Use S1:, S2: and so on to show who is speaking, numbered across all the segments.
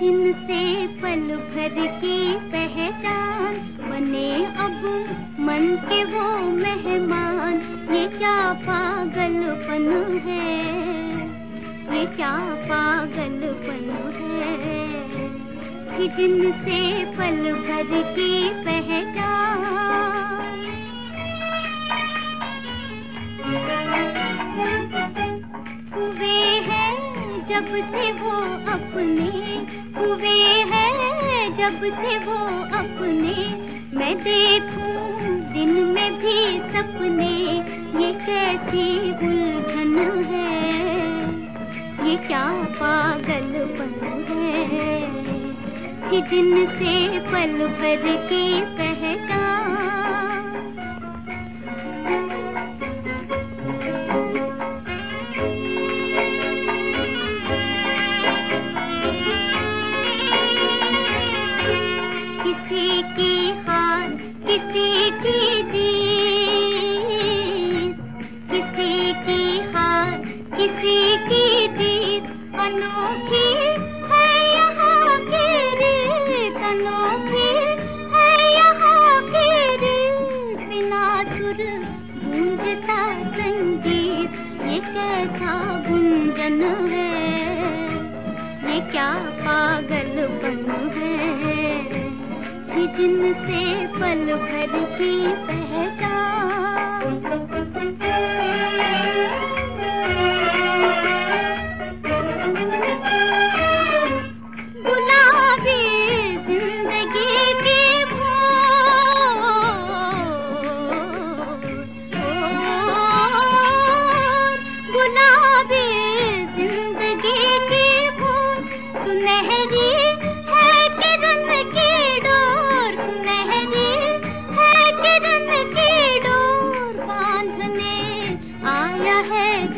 S1: जिनसे पल भर की पहचान बने अब, मन के वो मेहमान। ये क्या पागलपन है? ये क्या पागलपन है? कि जिनसे पल भर की पहचान। वे है जब से वो अपने हुए हैं, जब से वो अपने, मैं देखूँ दिन में भी सपने, ये कैसी उलझन है, ये क्या पागलपन है, कि जिनसे पल भर की पहचान की हार किसी की जीत, किसी की हार किसी की जीत। अनोखी है यहाँ की रीत, अनोखी है यहाँ की रीत। बिना सुर गूंजता संगीत, ये कैसा गुंजन है? ये क्या पागलपन है? जिनसे पल भर की पहचान। गुलाबी ज़िंदगी की ज़िंदगी की सुनहरी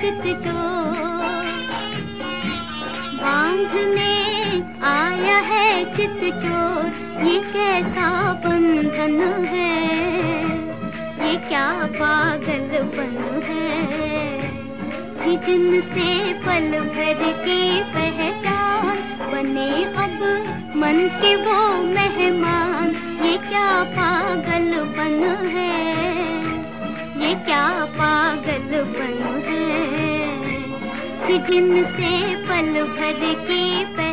S1: चित चोर बांधने आया है चित चोर, ये कैसा बंधन है? ये क्या पागलपन है? कि जिनसे पल भर की पहचान, बने अब मन के वो मेहमान, ये क्या पागलपन है? ये क्या पागलपन है कि जिनसे पल भर के पहचान